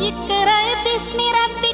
يقرأ باسم ربي